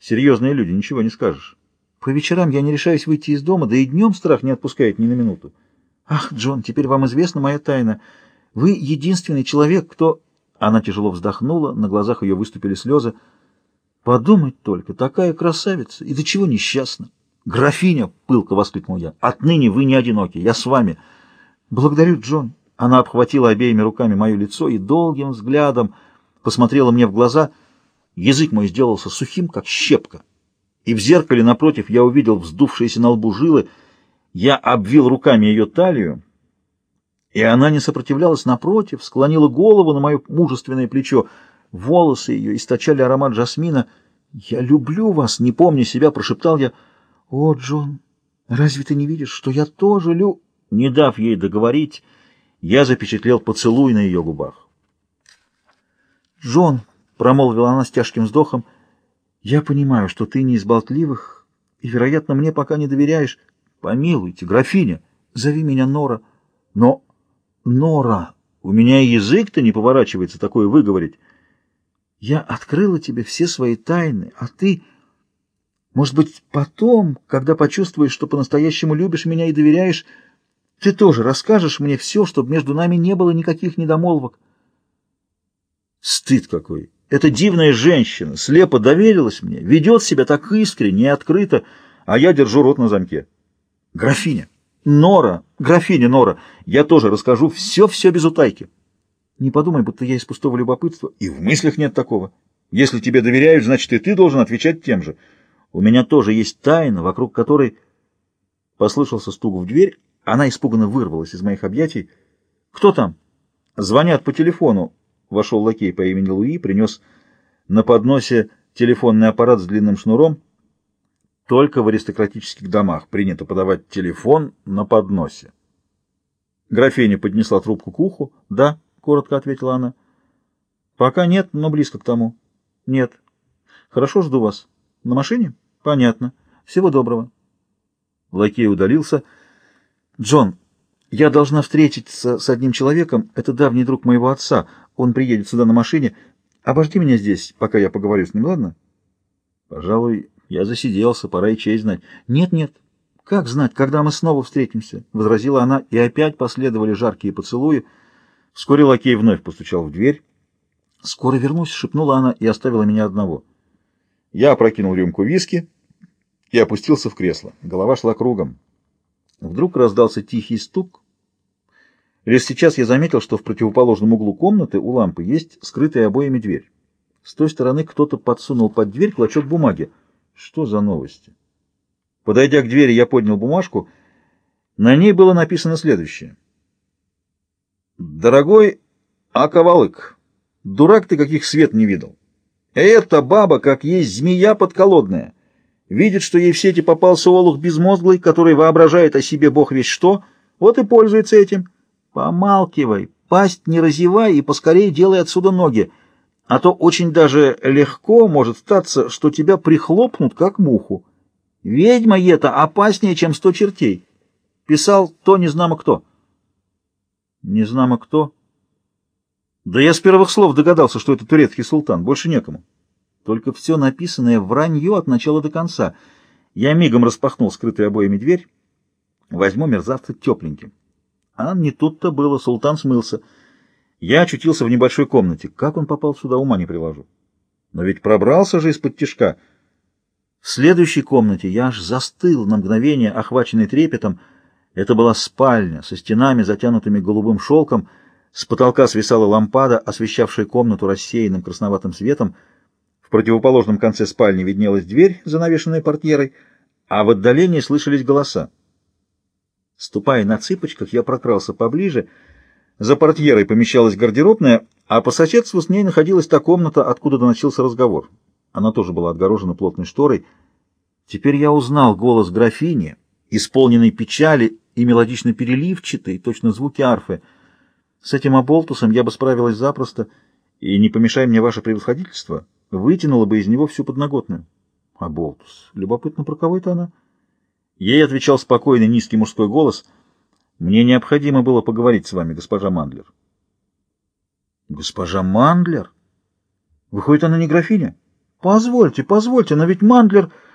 Серьезные люди, ничего не скажешь. По вечерам я не решаюсь выйти из дома, да и днем страх не отпускает ни на минуту. Ах, Джон, теперь вам известна моя тайна. Вы единственный человек, кто... Она тяжело вздохнула, на глазах ее выступили слезы. Подумать только, такая красавица, и до чего несчастна. «Графиня!» — пылко воскликнул я. «Отныне вы не одиноки, я с вами». «Благодарю, Джон». Она обхватила обеими руками мое лицо и долгим взглядом посмотрела мне в глаза. Язык мой сделался сухим, как щепка. И в зеркале напротив я увидел вздувшиеся на лбу жилы. Я обвил руками ее талию, и она не сопротивлялась напротив, склонила голову на мое мужественное плечо. Волосы ее источали аромат жасмина. «Я люблю вас, не помня себя», — прошептал я. «О, Джон, разве ты не видишь, что я тоже лю...» Не дав ей договорить, я запечатлел поцелуй на ее губах. «Джон», — промолвила она с тяжким вздохом, — «я понимаю, что ты не из болтливых, и, вероятно, мне пока не доверяешь. Помилуйте, графиня, зови меня Нора. Но, Нора, у меня язык-то не поворачивается такое выговорить. Я открыла тебе все свои тайны, а ты... Может быть, потом, когда почувствуешь, что по-настоящему любишь меня и доверяешь, ты тоже расскажешь мне все, чтобы между нами не было никаких недомолвок. Стыд какой! Эта дивная женщина слепо доверилась мне, ведет себя так искренне и открыто, а я держу рот на замке. Графиня! Нора! Графиня Нора! Я тоже расскажу все-все без утайки. Не подумай, будто я из пустого любопытства. И в мыслях нет такого. Если тебе доверяют, значит, и ты должен отвечать тем же. У меня тоже есть тайна, вокруг которой... Послышался стук в дверь, она испуганно вырвалась из моих объятий. «Кто там?» «Звонят по телефону». Вошел лакей по имени Луи, принес на подносе телефонный аппарат с длинным шнуром. Только в аристократических домах принято подавать телефон на подносе. Графиня поднесла трубку к уху. «Да», — коротко ответила она. «Пока нет, но близко к тому». «Нет». «Хорошо, жду вас». «На машине?» «Понятно. Всего доброго». Лакей удалился. «Джон, я должна встретиться с одним человеком. Это давний друг моего отца. Он приедет сюда на машине. Обожди меня здесь, пока я поговорю с ним, ладно?» «Пожалуй, я засиделся. Пора и честь знать». «Нет-нет. Как знать, когда мы снова встретимся?» — возразила она, и опять последовали жаркие поцелуи. Вскоре лакей вновь постучал в дверь. «Скоро вернусь», — шепнула она и оставила меня одного. Я опрокинул рюмку виски и опустился в кресло. Голова шла кругом. Вдруг раздался тихий стук. Лишь сейчас я заметил, что в противоположном углу комнаты у лампы есть скрытая обоями дверь. С той стороны кто-то подсунул под дверь клочок бумаги. Что за новости? Подойдя к двери, я поднял бумажку. На ней было написано следующее. «Дорогой Аковалык, дурак ты каких свет не видел. Эта баба, как есть змея подколодная, видит, что ей в сети попался олух безмозглый, который воображает о себе бог весь что, вот и пользуется этим. Помалкивай, пасть не разевай и поскорее делай отсюда ноги, а то очень даже легко может статься, что тебя прихлопнут, как муху. Ведьма это опаснее, чем сто чертей. Писал то незнамо кто. Незнамо кто? Да я с первых слов догадался, что это турецкий султан, больше некому. Только все написанное вранье от начала до конца. Я мигом распахнул скрытую обоями дверь. Возьму мерзавца тепленьким. А не тут-то было, султан смылся. Я очутился в небольшой комнате. Как он попал сюда, ума не приложу. Но ведь пробрался же из-под тишка. В следующей комнате я аж застыл на мгновение, охваченный трепетом. Это была спальня со стенами, затянутыми голубым шелком, с потолка свисала лампада, освещавшая комнату рассеянным красноватым светом. В противоположном конце спальни виднелась дверь, занавешенная портьерой, а в отдалении слышались голоса. Ступая на цыпочках, я прокрался поближе. За портьерой помещалась гардеробная, а по соседству с ней находилась та комната, откуда доносился разговор. Она тоже была отгорожена плотной шторой. Теперь я узнал голос графини, исполненный печали и мелодично переливчатый, точно звуки арфы — с этим оболтусом я бы справилась запросто, и, не помешая мне ваше превосходительство, вытянула бы из него всю подноготную. Оболтус. Любопытно, про кого это она? Ей отвечал спокойный низкий мужской голос. Мне необходимо было поговорить с вами, госпожа Мандлер. Госпожа Мандлер? Выходит, она не графиня? Позвольте, позвольте, но ведь Мандлер